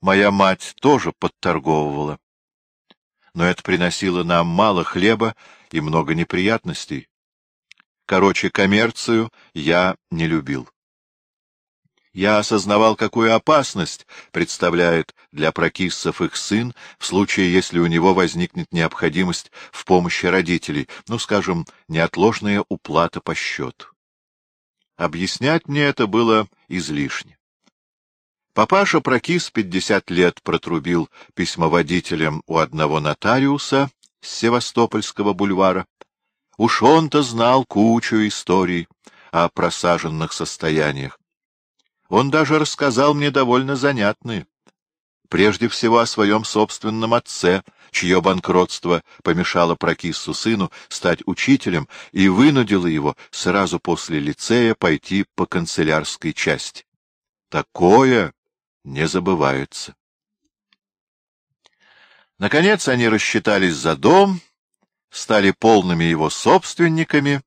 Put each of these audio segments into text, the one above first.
Моя мать тоже подторговывала. Но это приносило нам мало хлеба и много неприятностей. Короче, коммерцию я не любил. Я осознавал, какую опасность представляет для прокиссов их сын в случае, если у него возникнет необходимость в помощи родителей, ну, скажем, неотложная уплата по счету. Объяснять мне это было излишне. Папаша Прокис пятьдесят лет протрубил письмоводителем у одного нотариуса с Севастопольского бульвара. Уж он-то знал кучу историй о просаженных состояниях. Он даже рассказал мне довольно занятные. Прежде всего о своем собственном отце, чье банкротство помешало Прокиссу сыну стать учителем и вынудило его сразу после лицея пойти по канцелярской части. Такое не забывается. Наконец они рассчитались за дом, стали полными его собственниками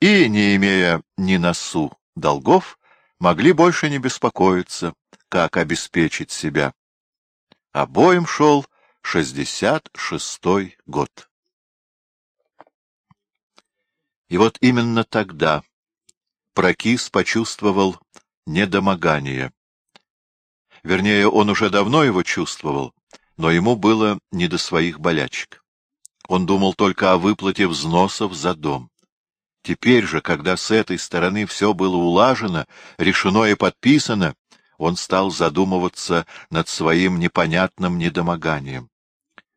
и, не имея ни носу долгов, могли больше не беспокоиться, как обеспечить себя. Обоим шел шестьдесят шестой год. И вот именно тогда Прокис почувствовал недомогание. Вернее, он уже давно его чувствовал, но ему было не до своих болячек. Он думал только о выплате взносов за дом. Теперь же, когда с этой стороны все было улажено, решено и подписано, он стал задумываться над своим непонятным недомоганием.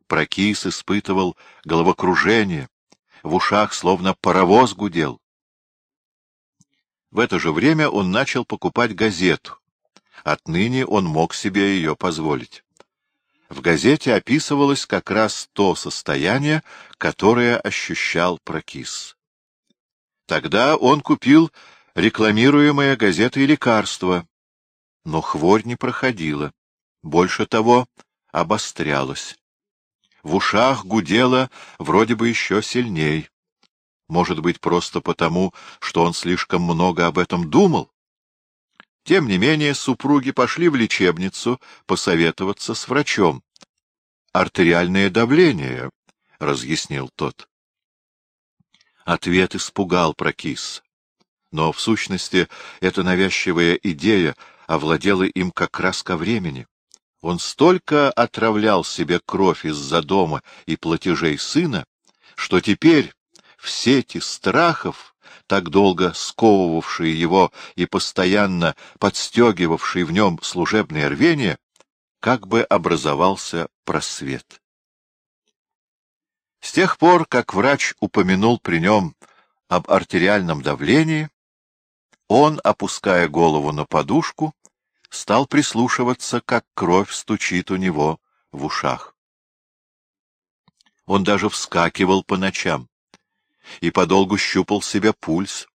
Прокис испытывал головокружение, в ушах словно паровоз гудел. В это же время он начал покупать газету. Отныне он мог себе ее позволить. В газете описывалось как раз то состояние, которое ощущал Прокис. Тогда он купил рекламируемые газетой лекарства, но хворь не проходила. Больше того, обострялась. В ушах гудело вроде бы еще сильней. Может быть, просто потому, что он слишком много об этом думал? Тем не менее, супруги пошли в лечебницу посоветоваться с врачом. «Артериальное давление», — разъяснил тот. Ответ испугал Прокис. Но, в сущности, эта навязчивая идея овладела им как раз ко времени. Он столько отравлял себе кровь из-за дома и платежей сына, что теперь в сети страхов, так долго сковывавшие его и постоянно подстегивавшие в нем служебное рвение, как бы образовался просвет. С тех пор, как врач упомянул при нем об артериальном давлении, он, опуская голову на подушку, стал прислушиваться, как кровь стучит у него в ушах. Он даже вскакивал по ночам и подолгу щупал себе пульс,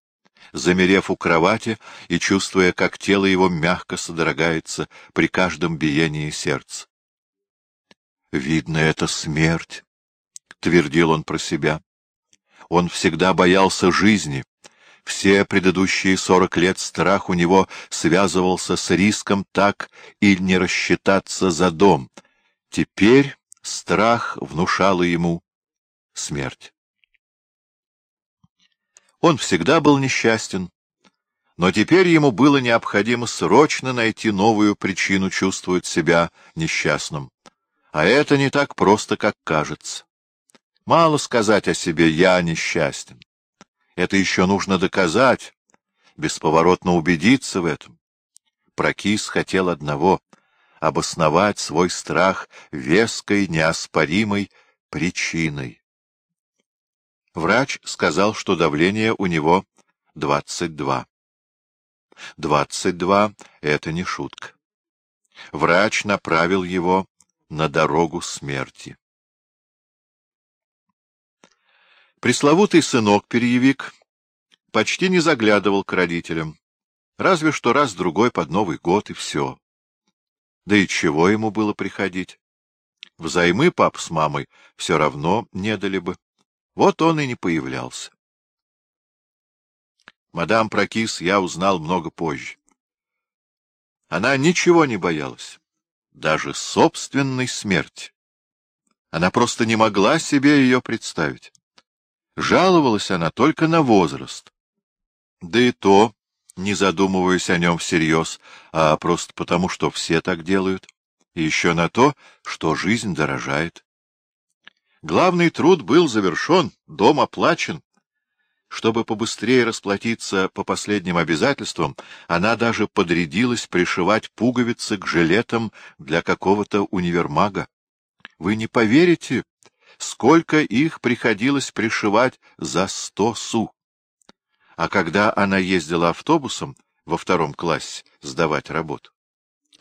замерев у кровати и чувствуя, как тело его мягко содрогается при каждом биении сердца. Видно, это смерть. — твердил он про себя. Он всегда боялся жизни. Все предыдущие сорок лет страх у него связывался с риском так и не рассчитаться за дом. Теперь страх внушала ему смерть. Он всегда был несчастен, но теперь ему было необходимо срочно найти новую причину чувствовать себя несчастным. А это не так просто, как кажется. Мало сказать о себе «я несчастен». Это еще нужно доказать, бесповоротно убедиться в этом. Прокис хотел одного — обосновать свой страх веской, неоспоримой причиной. Врач сказал, что давление у него 22. 22 — это не шутка. Врач направил его на дорогу смерти. Пресловутый сынок-перьевик почти не заглядывал к родителям, разве что раз-другой под Новый год и все. Да и чего ему было приходить? Взаймы пап с мамой все равно не дали бы. Вот он и не появлялся. Мадам Прокис я узнал много позже. Она ничего не боялась. даже собственной смерти. Она просто не могла себе ее представить. Жаловалась она только на возраст. Да и то, не задумываясь о нем всерьез, а просто потому, что все так делают, и еще на то, что жизнь дорожает. Главный труд был завершен, дом оплачен. Чтобы побыстрее расплатиться по последним обязательствам, она даже подрядилась пришивать пуговицы к жилетам для какого-то универмага. Вы не поверите, сколько их приходилось пришивать за сто су. А когда она ездила автобусом во втором классе сдавать работу,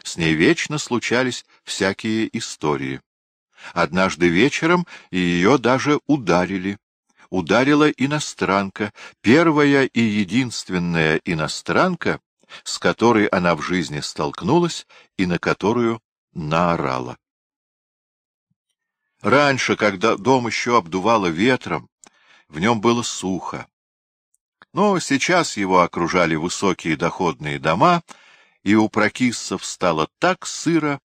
с ней вечно случались всякие истории. Однажды вечером ее даже ударили. Ударила иностранка, первая и единственная иностранка, с которой она в жизни столкнулась и на которую наорала. Раньше, когда дом еще обдувало ветром, в нем было сухо. Но сейчас его окружали высокие доходные дома, и у прокиссов стало так сыро,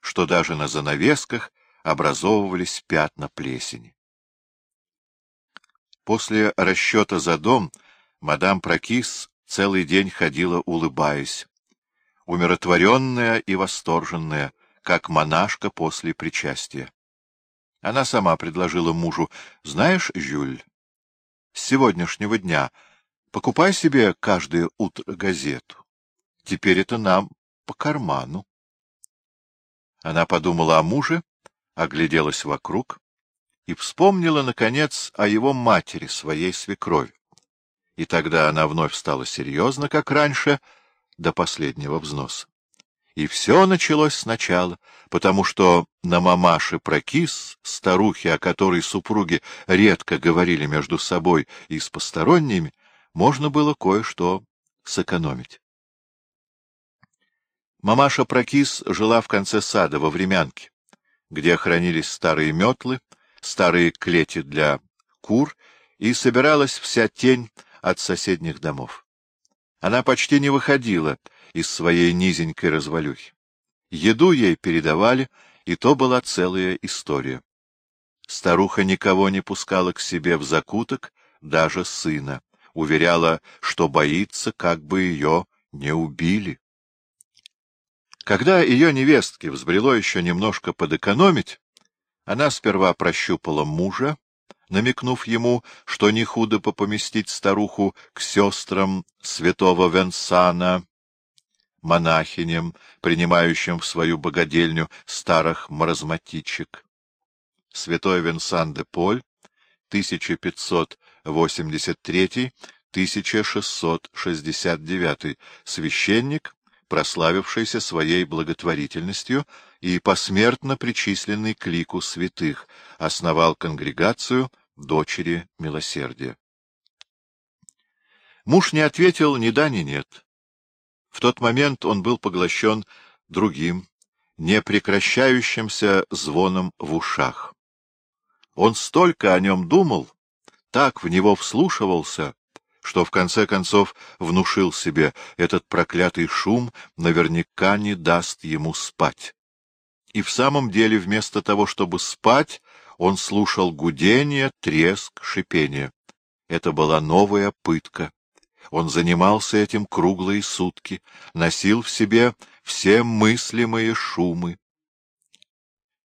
что даже на занавесках образовывались пятна плесени. После расчета за дом мадам Прокис целый день ходила, улыбаясь, умиротворенная и восторженная, как монашка после причастия. Она сама предложила мужу, «Знаешь, Жюль, с сегодняшнего дня покупай себе каждое утро газету. Теперь это нам по карману». Она подумала о муже, огляделась вокруг и вспомнила, наконец, о его матери, своей свекрови. И тогда она вновь стала серьезна, как раньше, до последнего взноса. И все началось сначала, потому что на мамаше Прокис, старухе, о которой супруги редко говорили между собой и с посторонними, можно было кое-что сэкономить. Мамаша Прокис жила в конце сада, во времянке, где хранились старые метлы, старые клети для кур, и собиралась вся тень от соседних домов. Она почти не выходила из своей низенькой развалюхи. Еду ей передавали, и то была целая история. Старуха никого не пускала к себе в закуток, даже сына, уверяла, что боится, как бы ее не убили. Когда ее невестке взбрело еще немножко подэкономить, она сперва прощупала мужа, намекнув ему, что не худо попоместить старуху к сестрам святого Венсана, монахиням, принимающим в свою богадельню старых маразматичек. Святой Венсан де Поль, 1583-1669, священник, прославившийся своей благотворительностью и посмертно причисленный к лику святых, основал конгрегацию дочери милосердия. Муж не ответил ни да, ни нет. В тот момент он был поглощен другим, непрекращающимся звоном в ушах. Он столько о нем думал, так в него вслушивался, что в конце концов внушил себе, этот проклятый шум наверняка не даст ему спать. И в самом деле вместо того, чтобы спать, он слушал гудение, треск, шипение. Это была новая пытка. Он занимался этим круглые сутки, носил в себе все мыслимые шумы.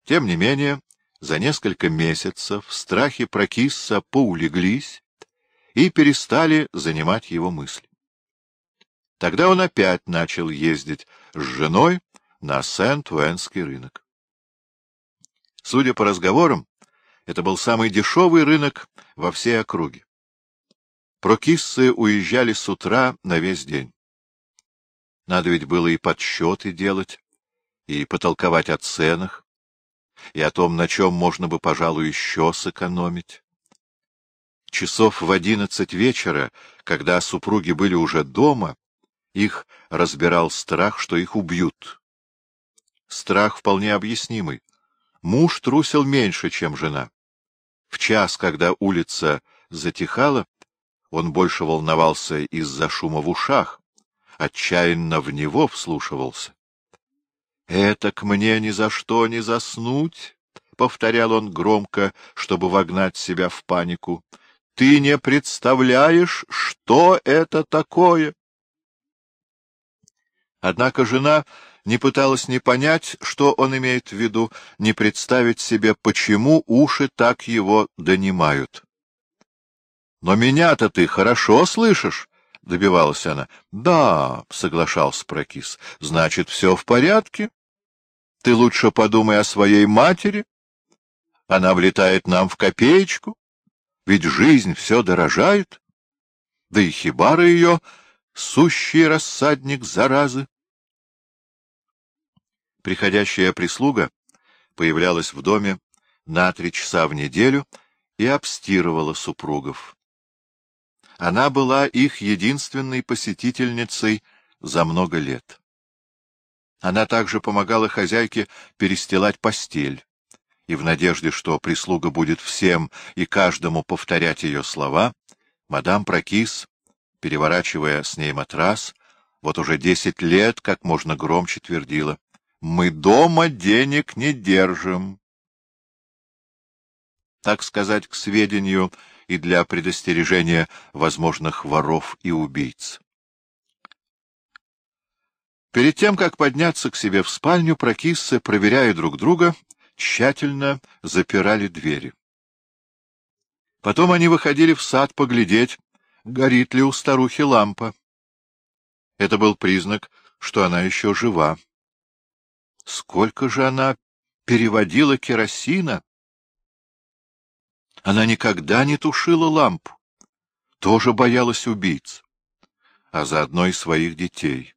Тем не менее, за несколько месяцев страхи Прокисса поулеглись и перестали занимать его мысли. Тогда он опять начал ездить с женой на Сент-Уэнский рынок. Судя по разговорам, это был самый дешевый рынок во всей округе. Прокиссы уезжали с утра на весь день. Надо ведь было и подсчеты делать, и потолковать о ценах, и о том, на чем можно бы, пожалуй, еще сэкономить. Часов в одиннадцать вечера, когда супруги были уже дома, их разбирал страх, что их убьют. Страх вполне объяснимый. Муж трусил меньше, чем жена. В час, когда улица затихала, он больше волновался из-за шума в ушах, отчаянно в него вслушивался. Это к мне ни за что не заснуть, — повторял он громко, чтобы вогнать себя в панику. — Ты не представляешь, что это такое? Однако жена не пыталась ни понять, что он имеет в виду, ни представить себе, почему уши так его донимают. — Но меня-то ты хорошо слышишь? — добивалась она. — Да, — соглашался Прокис, — значит, все в порядке. Ты лучше подумай о своей матери. Она влетает нам в копеечку, ведь жизнь все дорожает. Да и хибара ее — сущий рассадник заразы. Приходящая прислуга появлялась в доме на три часа в неделю и обстирывала супругов. Она была их единственной посетительницей за много лет. Она также помогала хозяйке перестилать постель, и в надежде, что прислуга будет всем и каждому повторять ее слова, мадам Прокис, переворачивая с ней матрас, вот уже десять лет как можно громче твердила — мы дома денег не держим. Так сказать, к сведению и для предостережения возможных воров и убийц. Перед тем, как подняться к себе в спальню, прокиссы, проверяя друг друга, тщательно запирали двери. Потом они выходили в сад поглядеть, горит ли у старухи лампа. Это был признак, что она еще жива. Сколько же она переводила керосина? Она никогда не тушила лампу, тоже боялась убийц, а заодно и своих детей.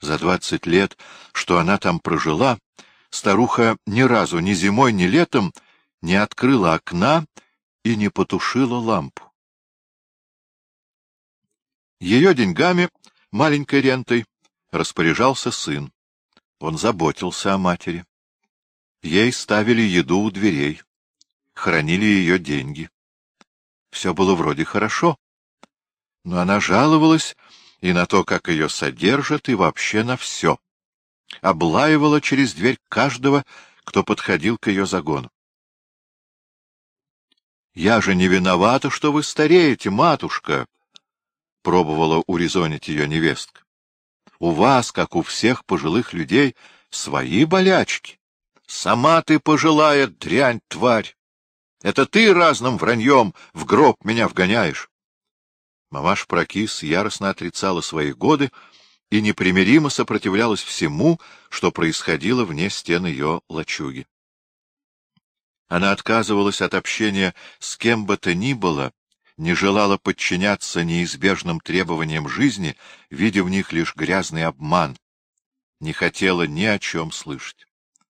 За двадцать лет, что она там прожила, старуха ни разу, ни зимой, ни летом не открыла окна и не потушила лампу. Ее деньгами, маленькой рентой, распоряжался сын. Он заботился о матери. Ей ставили еду у дверей, хранили ее деньги. Все было вроде хорошо, но она жаловалась и на то, как ее содержат, и вообще на все. Облаивала через дверь каждого, кто подходил к ее загону. — Я же не виновата, что вы стареете, матушка! — пробовала урезонить ее невестка. У вас, как у всех пожилых людей, свои болячки. Сама ты пожилая дрянь, тварь. Это ты разным враньем в гроб меня вгоняешь. Мамаш Прокис яростно отрицала свои годы и непримиримо сопротивлялась всему, что происходило вне стен ее лачуги. Она отказывалась от общения с кем бы то ни было, не желала подчиняться неизбежным требованиям жизни, видя в них лишь грязный обман, не хотела ни о чем слышать.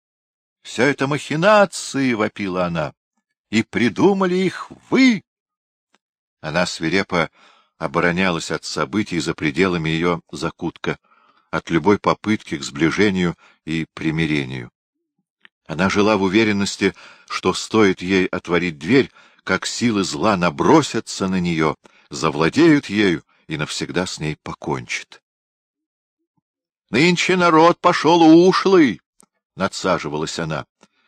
— Все это махинации, — вопила она, — и придумали их вы! Она свирепо оборонялась от событий за пределами ее закутка, от любой попытки к сближению и примирению. Она жила в уверенности, что стоит ей отворить дверь, как силы зла набросятся на нее, завладеют ею и навсегда с ней покончат. «Нынче народ пошел ушлый!» — надсаживалась она.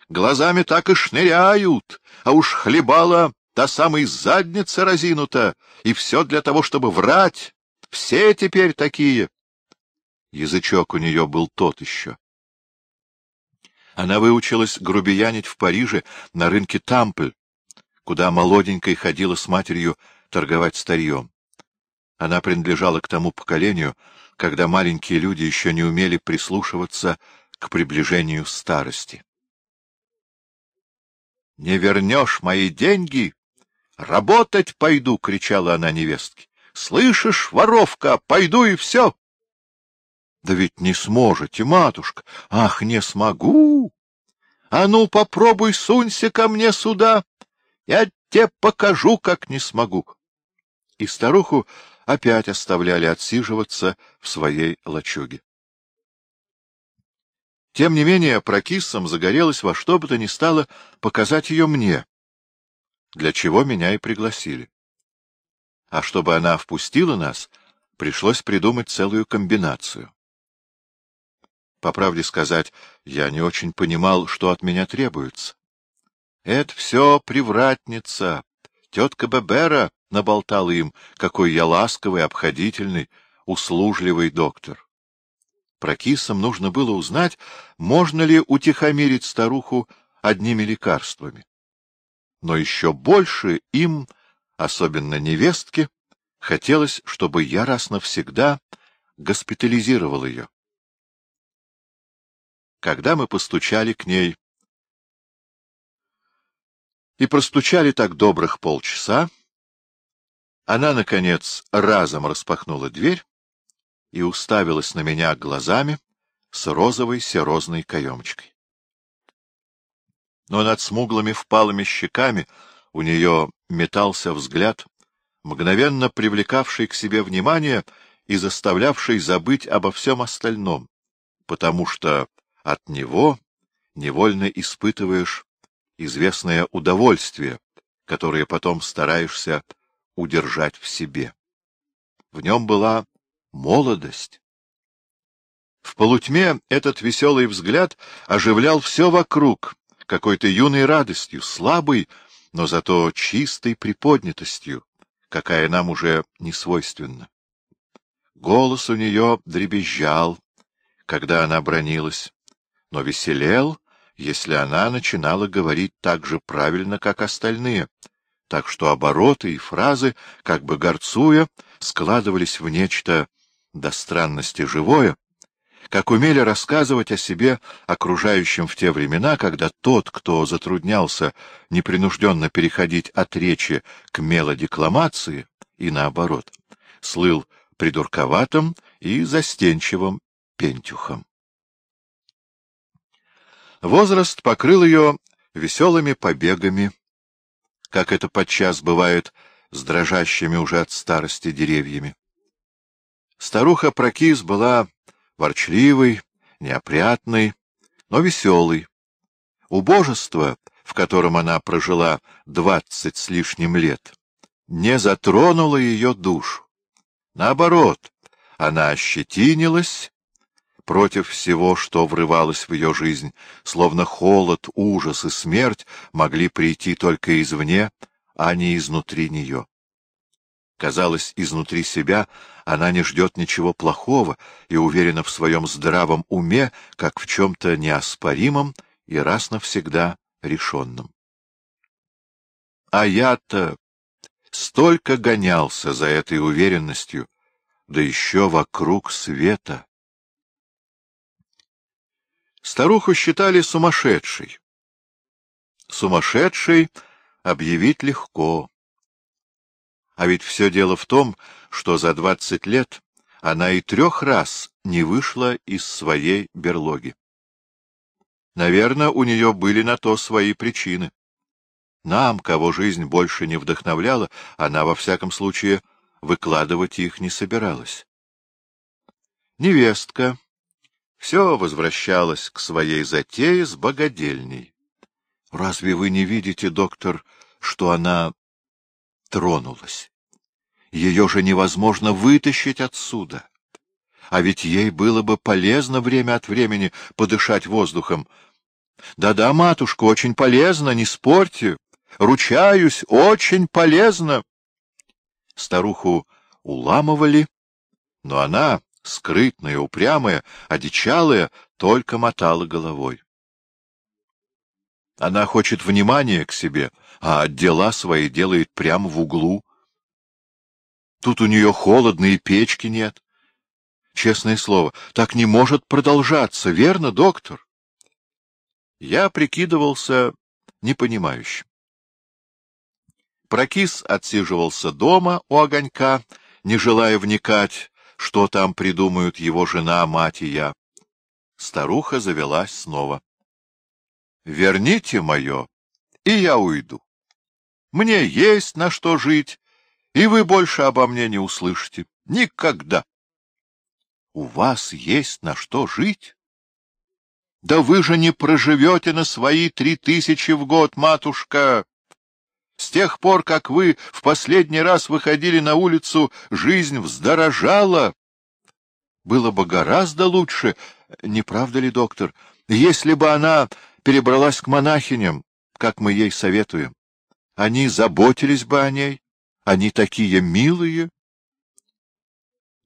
«Глазами так и шныряют, а уж хлебала та самая задница разинута, и все для того, чтобы врать. Все теперь такие!» Язычок у нее был тот еще. Она выучилась грубиянить в Париже на рынке Тампль, куда молоденькой ходила с матерью торговать старьем. Она принадлежала к тому поколению, когда маленькие люди еще не умели прислушиваться к приближению старости. — Не вернешь мои деньги? Работать пойду! — кричала она невестке. — Слышишь, воровка, пойду и все! — Да ведь не сможете, матушка! Ах, не смогу! А ну, попробуй, сунься ко мне сюда! Я тебе покажу, как не смогу. И старуху опять оставляли отсиживаться в своей лачуге. Тем не менее, прокиссом загорелась во что бы то ни стало показать ее мне, для чего меня и пригласили. А чтобы она впустила нас, пришлось придумать целую комбинацию. По правде сказать, я не очень понимал, что от меня требуется. — Это все привратница. Тетка Бебера наболтала им, какой я ласковый, обходительный, услужливый доктор. Про кисам нужно было узнать, можно ли утихомирить старуху одними лекарствами. Но еще больше им, особенно невестке, хотелось, чтобы я раз навсегда госпитализировал ее. Когда мы постучали к ней, и простучали так добрых полчаса, она, наконец, разом распахнула дверь и уставилась на меня глазами с розовой серозной каемочкой. Но над смуглыми впалыми щеками у нее метался взгляд, мгновенно привлекавший к себе внимание и заставлявший забыть обо всем остальном, потому что от него невольно испытываешь известное удовольствие, которое потом стараешься удержать в себе. В нем была молодость. В полутьме этот веселый взгляд оживлял все вокруг, какой-то юной радостью, слабой, но зато чистой приподнятостью, какая нам уже не свойственна. Голос у нее дребезжал, когда она бронилась, но веселел, если она начинала говорить так же правильно, как остальные, так что обороты и фразы, как бы горцуя, складывались в нечто до странности живое, как умели рассказывать о себе окружающим в те времена, когда тот, кто затруднялся непринужденно переходить от речи к мелодекламации, и наоборот, слыл придурковатым и застенчивым пентюхом. Возраст покрыл ее веселыми побегами, как это подчас бывает с дрожащими уже от старости деревьями. Старуха Прокис была ворчливой, неопрятной, но веселой. Убожество, в котором она прожила двадцать с лишним лет, не затронуло ее душу. Наоборот, она ощетинилась против всего, что врывалось в ее жизнь, словно холод, ужас и смерть могли прийти только извне, а не изнутри нее. Казалось, изнутри себя она не ждет ничего плохого и уверена в своем здравом уме, как в чем-то неоспоримом и раз навсегда решенном. А я-то столько гонялся за этой уверенностью, да еще вокруг света. Старуху считали сумасшедшей. Сумасшедшей объявить легко. А ведь все дело в том, что за двадцать лет она и трех раз не вышла из своей берлоги. Наверное, у нее были на то свои причины. Нам, кого жизнь больше не вдохновляла, она, во всяком случае, выкладывать их не собиралась. Невестка, все возвращалось к своей затее с богадельней. Разве вы не видите, доктор, что она тронулась? Ее же невозможно вытащить отсюда. А ведь ей было бы полезно время от времени подышать воздухом. Да-да, матушка, очень полезно, не спорьте. Ручаюсь, очень полезно. Старуху уламывали, но она скрытная, упрямая, одичалая, только мотала головой. Она хочет внимания к себе, а дела свои делает прямо в углу. Тут у нее холодно и печки нет. Честное слово, так не может продолжаться, верно, доктор? Я прикидывался непонимающим. Прокис отсиживался дома у огонька, не желая вникать что там придумают его жена, мать и я. Старуха завелась снова. — Верните мое, и я уйду. Мне есть на что жить, и вы больше обо мне не услышите. Никогда. — У вас есть на что жить? — Да вы же не проживете на свои три тысячи в год, матушка! С тех пор, как вы в последний раз выходили на улицу, жизнь вздорожала. Было бы гораздо лучше, Не правда ли, доктор? Если бы она перебралась к монахиням, как мы ей советуем, они заботились бы о ней, они такие милые.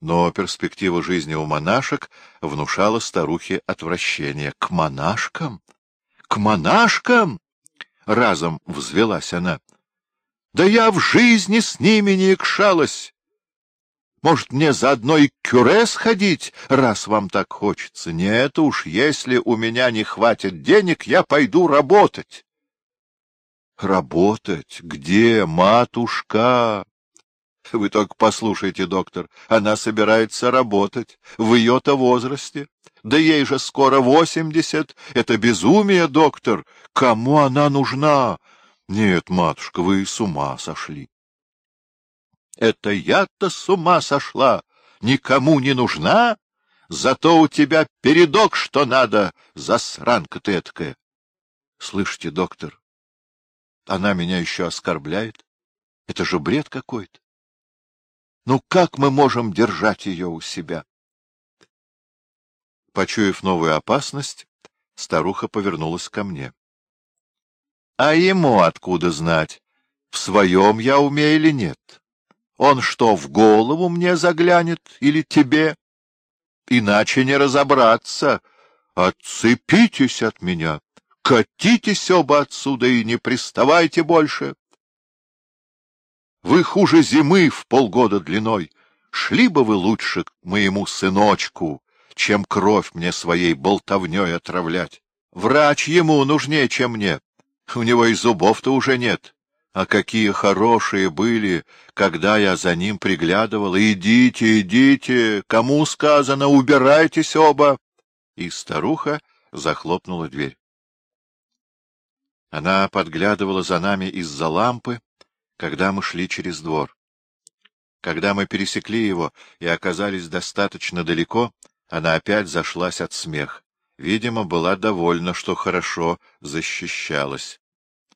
Но перспектива жизни у монашек внушала старухе отвращение. К монашкам? К монашкам? Разом взвелась она. Да я в жизни с ними не икшалась. Может, мне заодно и к кюре сходить, раз вам так хочется? Нет уж, если у меня не хватит денег, я пойду работать. Работать? Где, матушка? Вы только послушайте, доктор, она собирается работать в ее-то возрасте. Да ей же скоро восемьдесят. Это безумие, доктор. Кому она нужна? Нет, матушка, вы с ума сошли. Это я-то с ума сошла. Никому не нужна? Зато у тебя передок, что надо, засранка ты эткая. Слышите, доктор, она меня еще оскорбляет. Это же бред какой-то. Ну как мы можем держать ее у себя? Почуяв новую опасность, старуха повернулась ко мне. — А ему откуда знать, в своем я умею или нет? Он что, в голову мне заглянет или тебе? Иначе не разобраться. Отцепитесь от меня, катитесь оба отсюда и не приставайте больше. Вы хуже зимы в полгода длиной. Шли бы вы лучше к моему сыночку, чем кровь мне своей болтовней отравлять. Врач ему нужнее, чем мне. У него и зубов-то уже нет. А какие хорошие были, когда я за ним приглядывал. Идите, идите, кому сказано, убирайтесь оба. И старуха захлопнула дверь. Она подглядывала за нами из-за лампы, когда мы шли через двор. Когда мы пересекли его и оказались достаточно далеко, она опять зашлась от смеха. Видимо, была довольна, что хорошо защищалась.